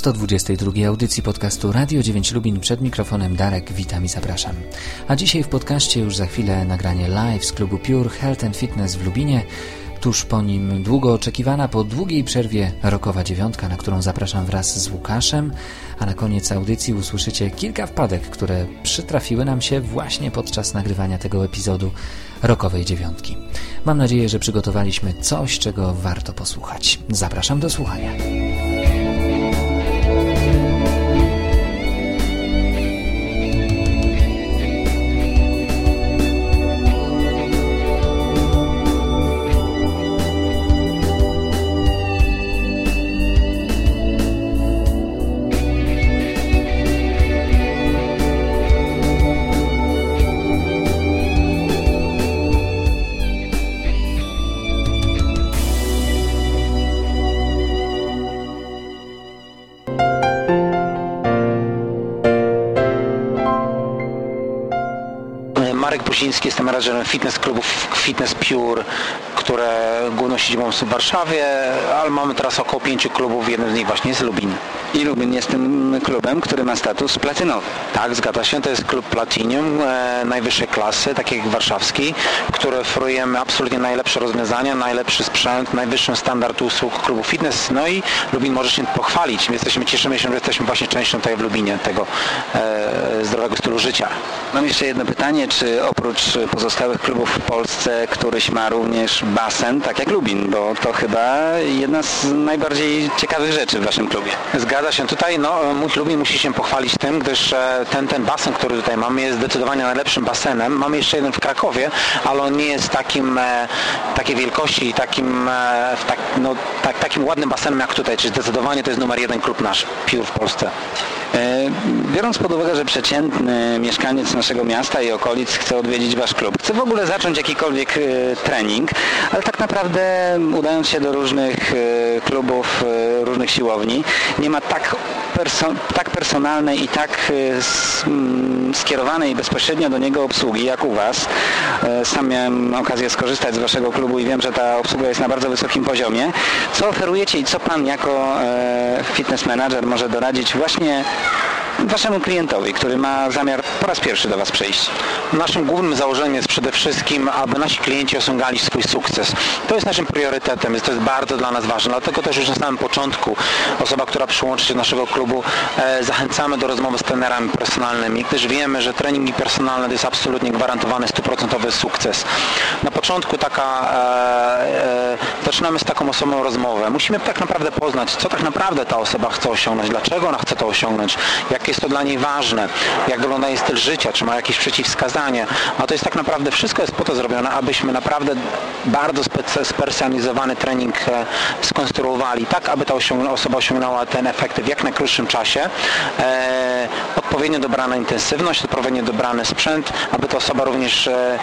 122 audycji podcastu Radio 9 Lubin przed mikrofonem Darek, witam i zapraszam. A dzisiaj w podcaście już za chwilę nagranie live z klubu Pure Health and Fitness w Lubinie. Tuż po nim długo oczekiwana po długiej przerwie rokowa dziewiątka, na którą zapraszam wraz z Łukaszem, a na koniec audycji usłyszycie kilka wpadek, które przytrafiły nam się właśnie podczas nagrywania tego epizodu rokowej dziewiątki. Mam nadzieję, że przygotowaliśmy coś, czego warto posłuchać. Zapraszam do słuchania. Menadżerem fitness klubów Fitness Pure, które główną siedzibą są w Warszawie, ale mamy teraz około pięciu klubów, jeden z nich właśnie jest Lubin. I Lubin jest tym klubem, który ma status platynowy. Tak, zgadza się, to jest klub Platinum e, najwyższej klasy, taki jak warszawski, który oferujemy absolutnie najlepsze rozwiązania, najlepszy sprzęt, najwyższy standard usług klubu fitness, no i Lubin może się pochwalić. My jesteśmy, cieszymy się, że jesteśmy właśnie częścią tutaj w Lubinie tego e, zdrowego stylu życia. Mam jeszcze jedno pytanie, czy oprócz pozostałych klubów w Polsce któryś ma również basen, tak jak Lubin, bo to chyba jedna z najbardziej ciekawych rzeczy w waszym klubie. Zgadza się. Tutaj no, mój Lubin musi się pochwalić tym, gdyż e, ten, ten basen, który tutaj mamy jest zdecydowanie najlepszym basenem. Mamy jeszcze jeden w Krakowie, ale on nie jest takim, e, takiej wielkości i takim, e, tak, no, tak, takim ładnym basenem jak tutaj, czyli zdecydowanie to jest numer jeden klub nasz, Piór w Polsce. Biorąc pod uwagę, że przeciętny mieszkaniec naszego miasta i okolic chce odwiedzić Wasz klub, chce w ogóle zacząć jakikolwiek trening, ale tak naprawdę udając się do różnych klubów, różnych siłowni, nie ma tak, perso tak personalnej i tak skierowanej bezpośrednio do niego obsługi jak u Was. Sam miałem okazję skorzystać z Waszego klubu i wiem, że ta obsługa jest na bardzo wysokim poziomie. Co oferujecie i co Pan jako fitness manager może doradzić właśnie waszemu klientowi, który ma zamiar po raz pierwszy do Was przyjść? Naszym głównym założeniem jest przede wszystkim, aby nasi klienci osiągali swój sukces. To jest naszym priorytetem, to jest bardzo dla nas ważne, dlatego też już na samym początku osoba, która przyłączy się do naszego klubu, e, zachęcamy do rozmowy z trenerami personalnymi, gdyż wiemy, że treningi personalne to jest absolutnie gwarantowany stuprocentowy sukces. Na początku taka, e, e, zaczynamy z taką osobą rozmowę. Musimy tak naprawdę poznać, co tak naprawdę ta osoba chce osiągnąć, dlaczego ona chce to osiągnąć, jak jest to dla niej ważne, jak wygląda jej styl życia, czy ma jakieś przeciwwskazanie. A to jest tak naprawdę, wszystko jest po to zrobione, abyśmy naprawdę bardzo spersonalizowany trening e, skonstruowali, tak aby ta osoba osiągnęła ten efekt w jak najkrótszym czasie. E, odpowiednio dobrana intensywność, odpowiednio dobrany sprzęt, aby ta osoba również e,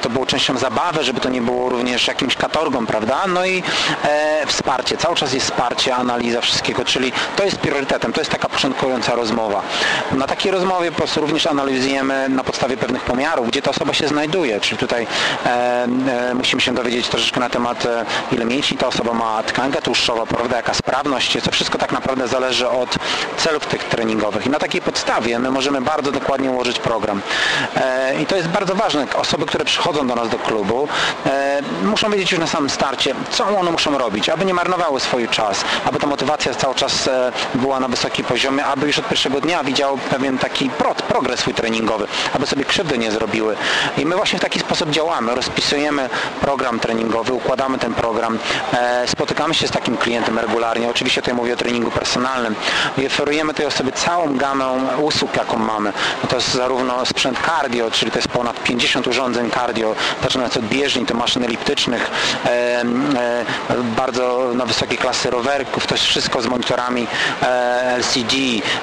to było częścią zabawy, żeby to nie było również jakimś katorgą, prawda? No i e, wsparcie, cały czas jest wsparcie, analiza wszystkiego, czyli to jest priorytetem, to jest taka początkująca rozmowa. Na takiej rozmowie po prostu również analizujemy na podstawie pewnych pomiarów, gdzie ta osoba się znajduje, czyli tutaj e, e, musimy się dowiedzieć troszeczkę na temat e, ile mięśni ta osoba ma, tkankę tłuszczową, prawda, jaka sprawność, to wszystko tak naprawdę zależy od celów tych treningowych i na takiej podstawie my możemy bardzo dokładnie ułożyć program. E, I to jest bardzo ważne. Osoby, które przychodzą do nas do klubu e, muszą wiedzieć już na samym starcie, co one muszą robić, aby nie marnowały swój czas, aby ta motywacja cały czas e, była na wysokim poziomie, aby już od pierwszego dnia widział pewien taki prot, progres swój treningowy, aby sobie krzywdy nie zrobiły. I my właśnie w taki sposób działamy. Rozpisujemy program treningowy, układamy ten program, spotykamy się z takim klientem regularnie. Oczywiście tutaj mówię o treningu personalnym i oferujemy tej osobie całą gamę usług, jaką mamy. No to jest zarówno sprzęt cardio, czyli to jest ponad 50 urządzeń cardio, zaczynając od bieżni, to maszyn eliptycznych, e, e, bardzo na wysokiej klasy rowerków, to jest wszystko z monitorami e, LCD,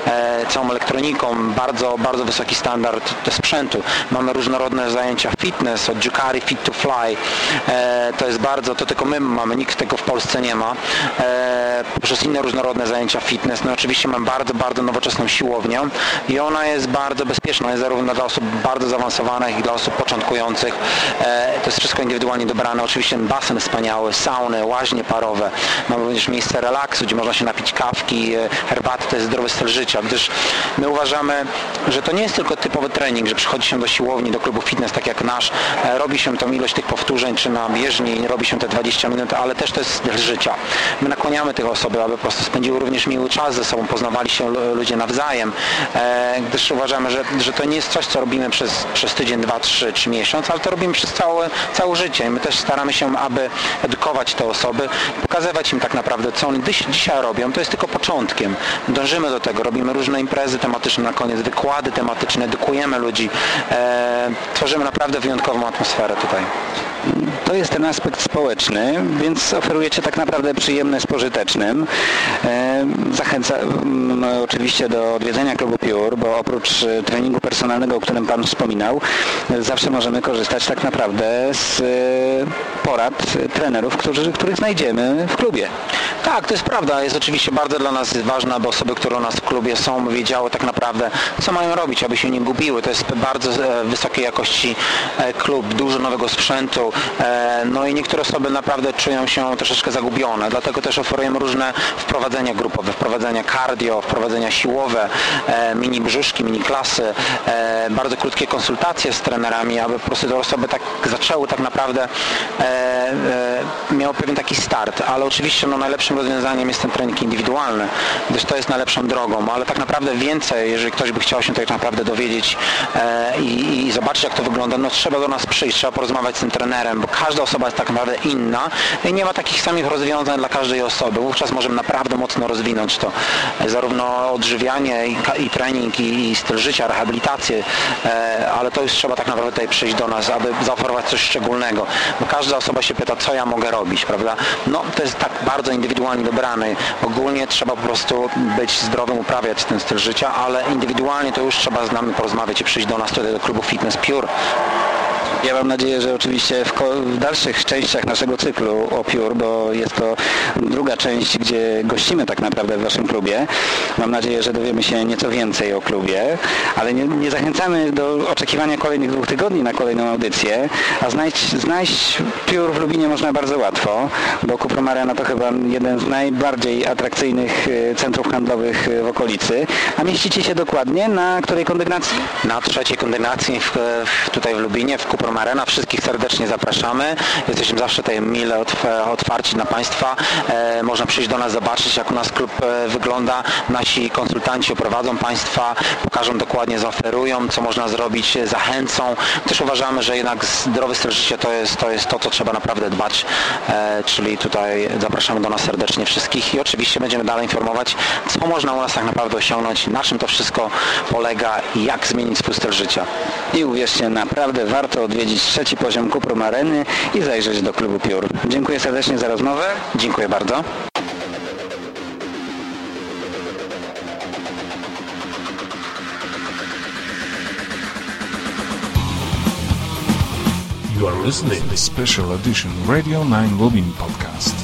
e, całą elektroniką, bardzo, bardzo wysoki standard sprzętu. Mamy różnorodne zajęcia fitness, od Jukari Fit to Fly, e, to jest bardzo, to tylko my mamy, nikt tego w Polsce nie ma, e, poprzez inne różnorodne zajęcia fitness. No oczywiście mam bardzo, bardzo nowoczesną siłownię i ona jest bardzo bezpieczna, jest zarówno dla osób bardzo zaawansowanych, jak i dla osób początkujących. E, to jest wszystko indywidualnie dobrane. Oczywiście basen wspaniały, sauny, łaźnie parowe. Mamy również miejsce relaksu, gdzie można się napić kawki, e, herbaty, to jest zdrowy styl życia, gdyż my uważamy, że to nie jest tylko typowy trening, że przychodzi się do siłowni, do klubu fitness, tak jak nasz, e, robi się tą ilość tych powtórzeń, czy na bieżni, robi się te 20 minut, ale też to jest styl życia. My nakłaniamy tych osoby, aby po prostu spędziły również miły czas ze sobą, poznawali się ludzie nawzajem, gdyż uważamy, że, że to nie jest coś, co robimy przez, przez tydzień, dwa, trzy, czy miesiąc, ale to robimy przez całe, całe życie. I my też staramy się, aby edukować te osoby, pokazywać im tak naprawdę, co oni dzisiaj robią. To jest tylko początkiem. Dążymy do tego, robimy różne imprezy tematyczne na koniec, wykłady tematyczne, edukujemy ludzi. E, tworzymy naprawdę wyjątkową atmosferę tutaj. To jest ten aspekt społeczny, więc oferujecie tak naprawdę przyjemne z pożytecznym. E, zachęcam oczywiście do odwiedzenia klubu Pure, bo oprócz e, treningu personalnego, o którym Pan wspominał, zawsze możemy korzystać tak naprawdę z e, porad trenerów, którzy, których znajdziemy w klubie. Tak, to jest prawda. Jest oczywiście bardzo dla nas ważne, aby osoby, które u nas w klubie są, wiedziały tak naprawdę, co mają robić, aby się nie gubiły. To jest bardzo wysokiej jakości klub, dużo nowego sprzętu, no i niektóre osoby naprawdę czują się troszeczkę zagubione, dlatego też oferujemy różne wprowadzenia grupowe, wprowadzenia cardio, wprowadzenia siłowe, e, mini brzuszki, mini klasy, e, bardzo krótkie konsultacje z trenerami, aby po prostu te osoby tak zaczęły tak naprawdę e, miały pewien taki start, ale oczywiście no, najlepszym rozwiązaniem jest ten trening indywidualny, gdyż to jest najlepszą drogą, ale tak naprawdę więcej, jeżeli ktoś by chciał się tak naprawdę dowiedzieć i, i zobaczyć jak to wygląda, no trzeba do nas przyjść, trzeba porozmawiać z tym trenerem, bo każda osoba jest tak naprawdę inna i nie ma takich samych rozwiązań dla każdej osoby. Wówczas możemy naprawdę mocno rozwinąć to. Zarówno odżywianie i, trening i, i, styl życia, rehabilitację, e, ale to już trzeba tak naprawdę tutaj przyjść do nas, aby zaoferować coś szczególnego. Bo każda osoba się pyta, co ja mogę robić, prawda? No to jest tak bardzo indywidualnie dobrany. Ogólnie trzeba po prostu być zdrowym, uprawiać ten styl życia, ale indywidualnie to już trzeba z nami porozmawiać i przyjść do nas tutaj do klubu Fitness Pure. Ja mam nadzieję, że oczywiście w, w, dalszych częściach naszego cyklu o Pure, bo jest to druga część, gdzie gościmy tak naprawdę w Waszym klubie. Mam nadzieję, że dowiemy się nieco więcej o klubie, ale nie, nie zachęcamy do oczekiwania kolejnych dwóch tygodni na kolejną audycję, a znaleźć, znaleźć Pure w Lubinie można bardzo łatwo, bo Kuprum Arena to chyba jeden z najbardziej atrakcyjnych e, centrów handlowych e, w okolicy. A mieścicie się dokładnie na której kondygnacji? Na trzeciej kondygnacji w, tutaj w Lubinie, w Kuprum Arena. Wszystkich serdecznie zapraszamy. Jesteśmy zawsze tutaj mile otwarci na Państwa. E, można przyjść do nas, zobaczyć jak u nas klub e, wygląda. Nasi konsultanci oprowadzą Państwa, pokażą dokładnie, zaoferują, co można zrobić, zachęcą. Też uważamy, że jednak zdrowy styl życia to jest to, jest to co trzeba naprawdę dbać. E, czyli tutaj zapraszamy do nas serdecznie wszystkich i oczywiście będziemy dalej informować, co można u nas tak naprawdę osiągnąć, na czym to wszystko polega jak zmienić swój styl życia. I uwierzcie, naprawdę warto odwiedzić trzeci poziom Kuprum Areny i zajrzeć do klubu Piór. Dziękuję serdecznie za rozmowę. Dziękuję bardzo. You are listening to special edition Radio 9 Lubin podcast.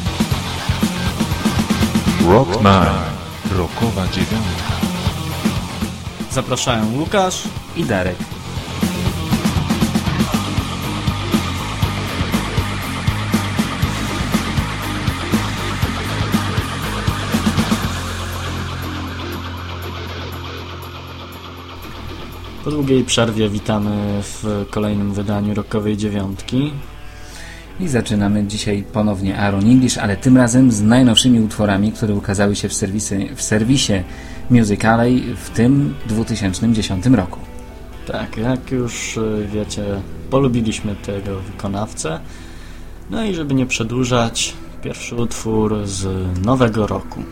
Rock 9. Rockowa dziewiątka. Zapraszają Łukasz i Darek. Po długiej przerwie witamy w kolejnym wydaniu Rokowej Dziewiątki. I zaczynamy dzisiaj ponownie Aaron English, ale tym razem z najnowszymi utworami, które ukazały się w serwisie, w serwisie Music Alley w tym 2010 roku. Tak, jak już y, wiecie, polubiliśmy tego wykonawcę. No i żeby nie przedłużać, pierwszy utwór z nowego roku.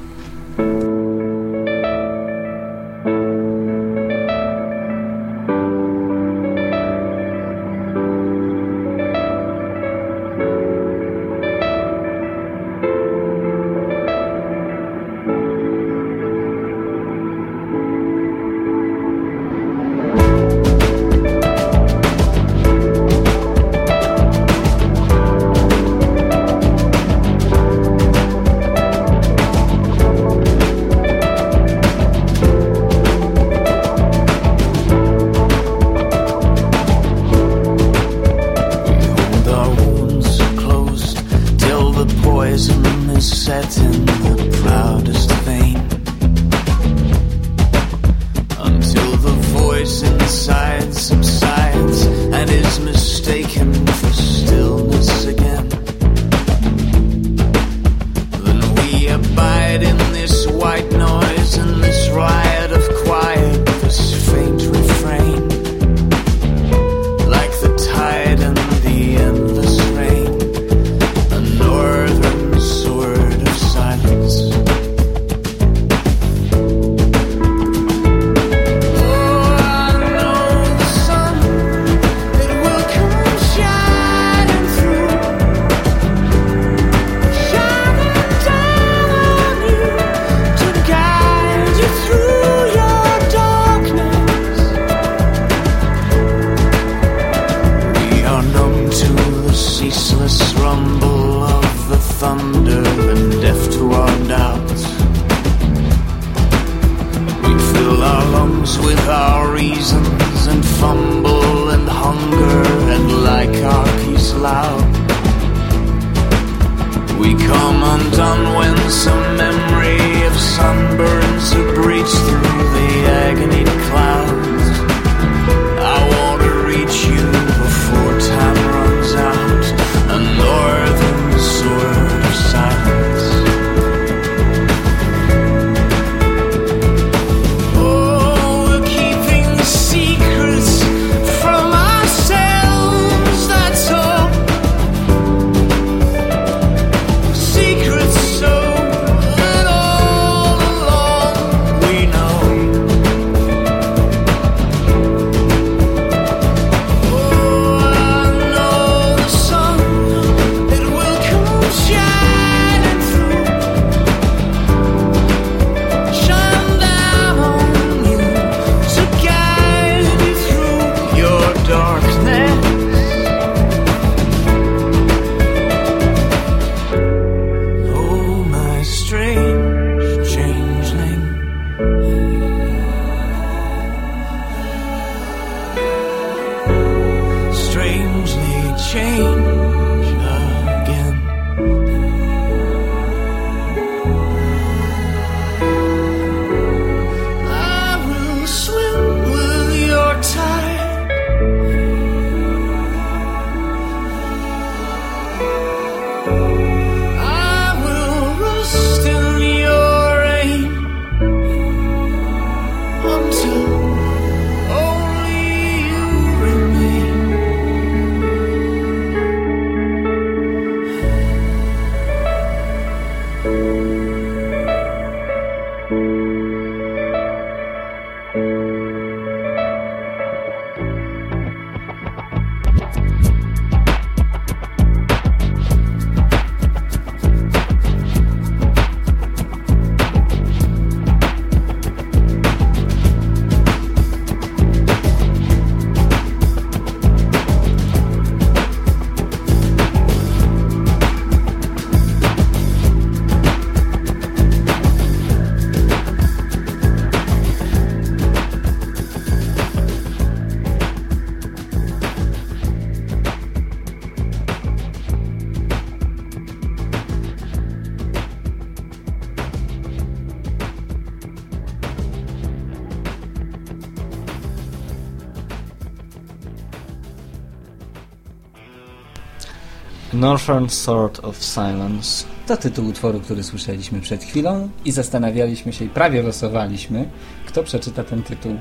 Northern Sword of Silence. To tytuł utworu, który słyszeliśmy przed chwilą i zastanawialiśmy się i prawie losowaliśmy, kto przeczyta ten tytuł.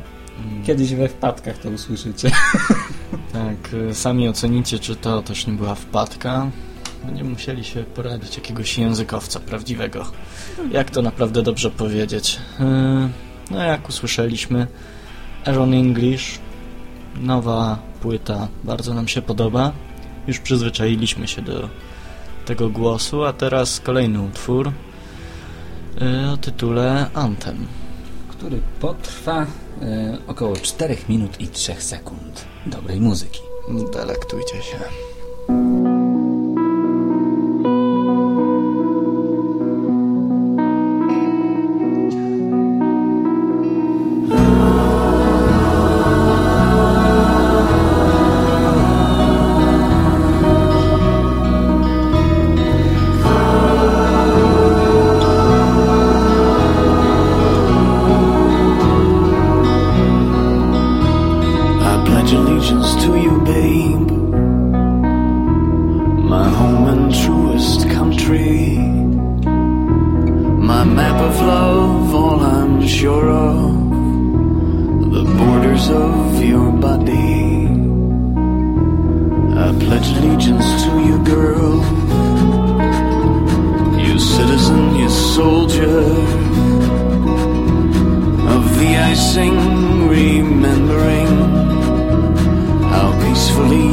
Kiedyś we wpadkach to usłyszycie. Tak, y, sami ocenicie, czy to też nie była wpadka. Będziemy musieli się poradzić jakiegoś językowca prawdziwego. Jak to naprawdę dobrze powiedzieć? Y, No jak usłyszeliśmy, Aaron English, nowa płyta, bardzo nam się podoba. Już przyzwyczailiśmy się do tego głosu, a teraz kolejny utwór y, o tytule Anthem. który potrwa e, około 4 minut i 3 sekund dobrej muzyki. Delektujcie się. Peacefully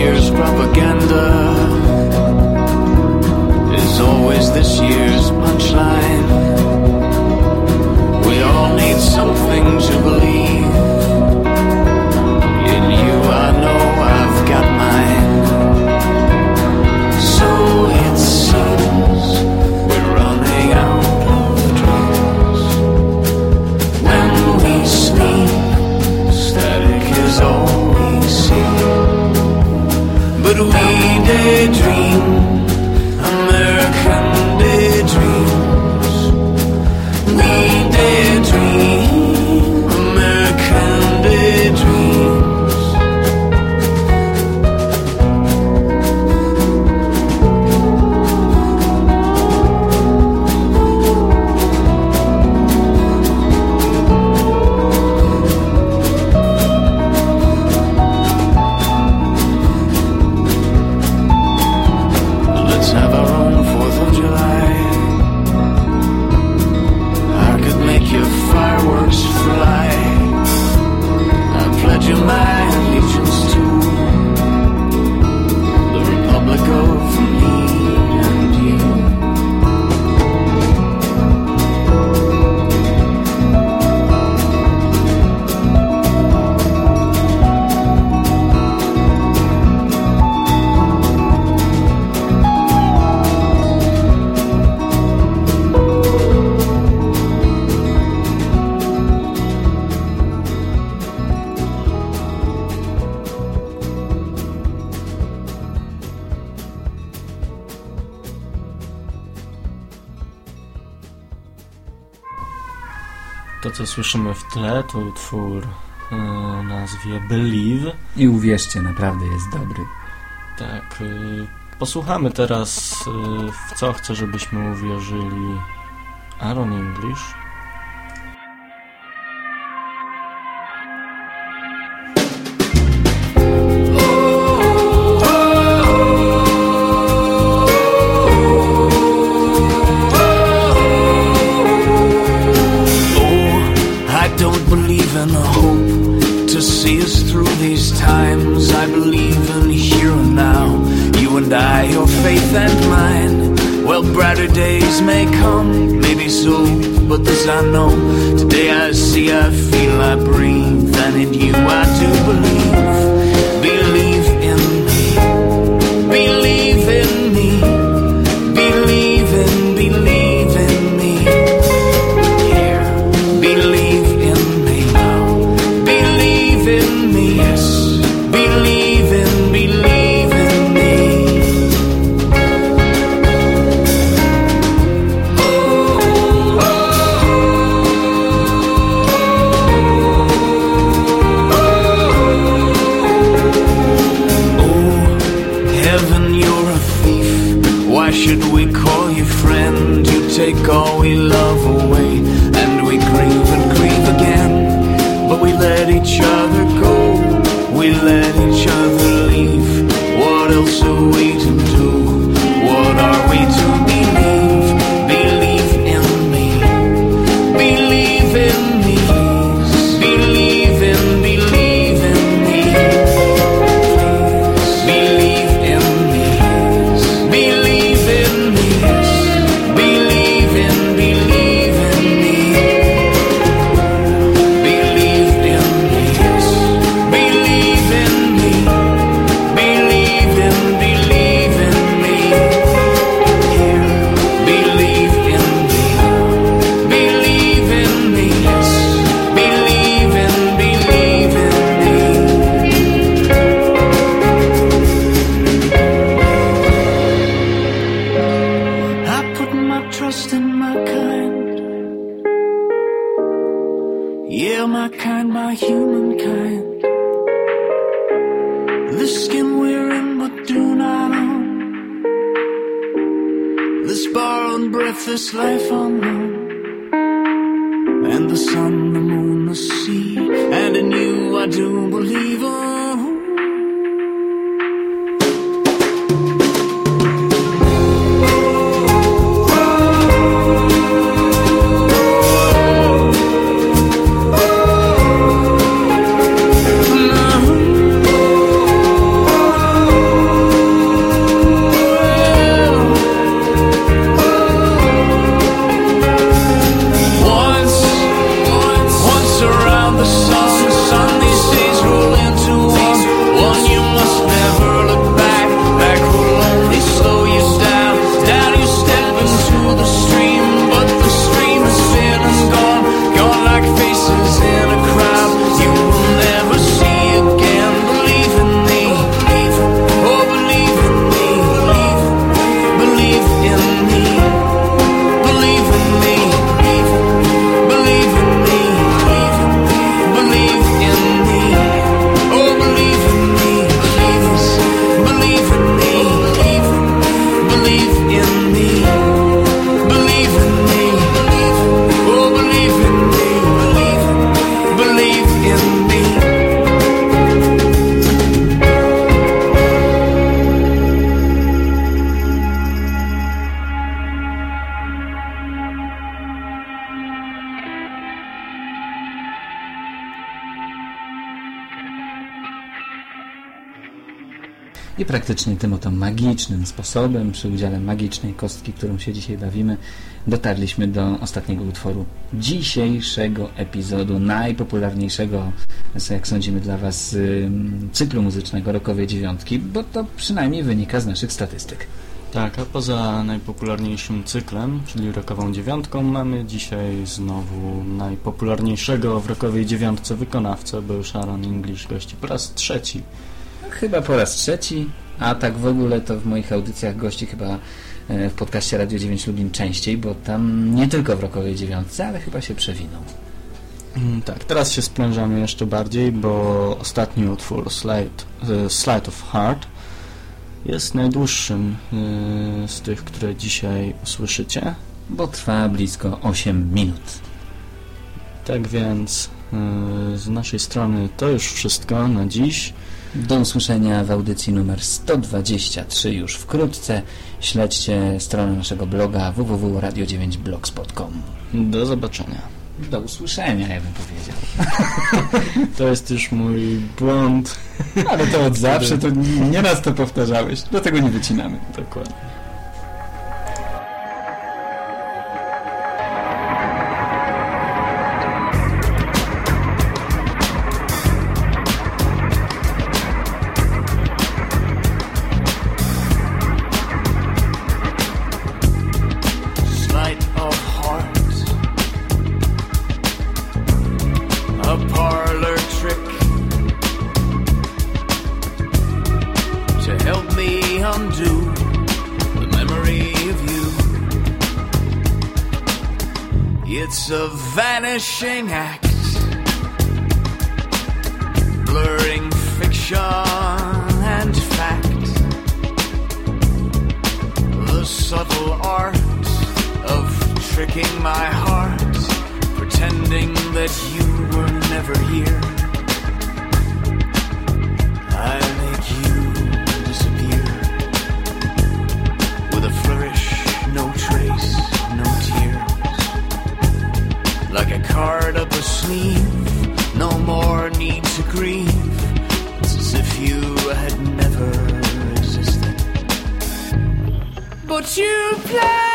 year's propaganda is always this year's punchline. We all need something to believe. słyszymy w tle to utwór y, o nazwie Believe. I uwierzcie, naprawdę jest dobry. Tak. Y, posłuchamy teraz, y, w co chcę, żebyśmy uwierzyli Aaron English. and a hope to see us through these times. I believe in here and now. You and I, your faith and mine. Well, brighter days may come, maybe so, but this I know. Today I see, I feel, I breathe, and in you I do believe. Believe should kind by humankind. This skin we're in but do not own. This borrowed breath, this life unknown. I praktycznie tym oto magicznym sposobem, przy udziale magicznej kostki, którą się dzisiaj bawimy, dotarliśmy do ostatniego utworu dzisiejszego epizodu, najpopularniejszego, jak sądzimy dla Was, cyklu muzycznego Rokowej Dziewiątki, bo to przynajmniej wynika z naszych statystyk. Tak, a poza najpopularniejszym cyklem, czyli rokową dziewiątką, mamy dzisiaj znowu najpopularniejszego w rokowej dziewiątce wykonawcę, bo już Aaron English gości po raz trzeci. Chyba po raz trzeci, a tak w ogóle to w moich audycjach gości chyba e, w podcaście Radio 9 Lubin częściej, bo tam nie tylko w rokowej dziewiątce, ale chyba się przewinął. Mm, tak, teraz się sprężamy jeszcze bardziej, bo ostatni utwór Slide, Slide of Heart jest najdłuższym y, z tych, które dzisiaj usłyszycie. Bo trwa blisko 8 minut. Tak więc y, z naszej strony to już wszystko na dziś. Do usłyszenia w audycji numer 123 już wkrótce. Śledźcie stronę naszego bloga www.radio9blogspot.com Do zobaczenia. Do usłyszenia, ja bym powiedział. To jest już mój błąd. Ale to od zawsze, to nie raz to powtarzałeś. Dlatego nie wycinamy. Dokładnie. crashing. Up. No more need to grieve. It's as if you had never existed. But you play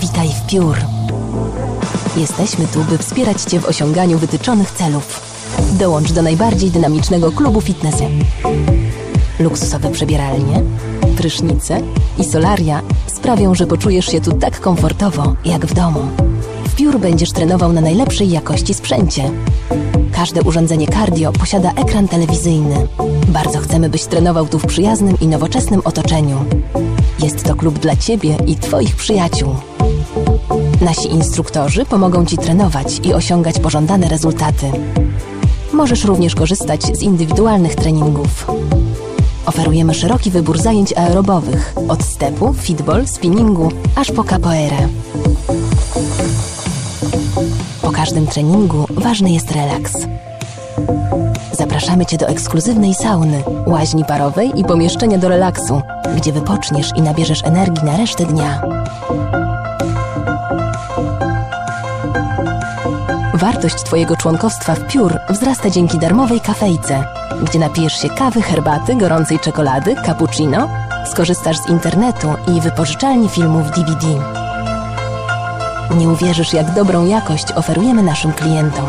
Witaj w Piór. Jesteśmy tu, by wspierać Cię w osiąganiu wytyczonych celów. Dołącz do najbardziej dynamicznego klubu fitnessu. Luksusowe przebieralnie, prysznice i solaria sprawią, że poczujesz się tu tak komfortowo, jak w domu. W Piór będziesz trenował na najlepszej jakości sprzęcie. Każde urządzenie cardio posiada ekran telewizyjny. Bardzo chcemy, byś trenował tu w przyjaznym i nowoczesnym otoczeniu. Jest to klub dla Ciebie i Twoich przyjaciół. Nasi instruktorzy pomogą Ci trenować i osiągać pożądane rezultaty. Możesz również korzystać z indywidualnych treningów. Oferujemy szeroki wybór zajęć aerobowych, od stepu, fitball, spinningu, aż po capoeirę. Po każdym treningu ważny jest relaks. Zapraszamy Cię do ekskluzywnej sauny, łaźni parowej i pomieszczenia do relaksu, gdzie wypoczniesz i nabierzesz energii na resztę dnia. Wartość Twojego członkostwa w Piór wzrasta dzięki darmowej kafejce, gdzie napijesz się kawy, herbaty, gorącej czekolady, cappuccino, skorzystasz z internetu i wypożyczalni filmów DVD. Nie uwierzysz, jak dobrą jakość oferujemy naszym klientom.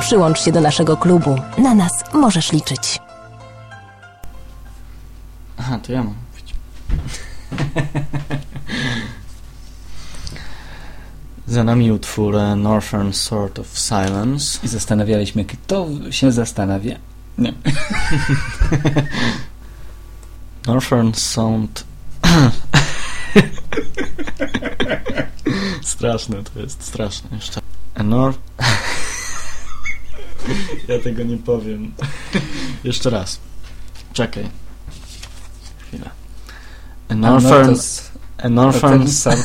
Przyłącz się do naszego klubu. Na nas możesz liczyć. Aha, to ja mam Za nami utwór e, Northern Sword of Silence. I zastanawialiśmy, kto się zastanawia. Nie. Northern Sound... straszne to jest, straszne jeszcze. A Nor... ja tego nie powiem. jeszcze raz. Czekaj. Chwilę. A No, Northern... A Northern... Ten sort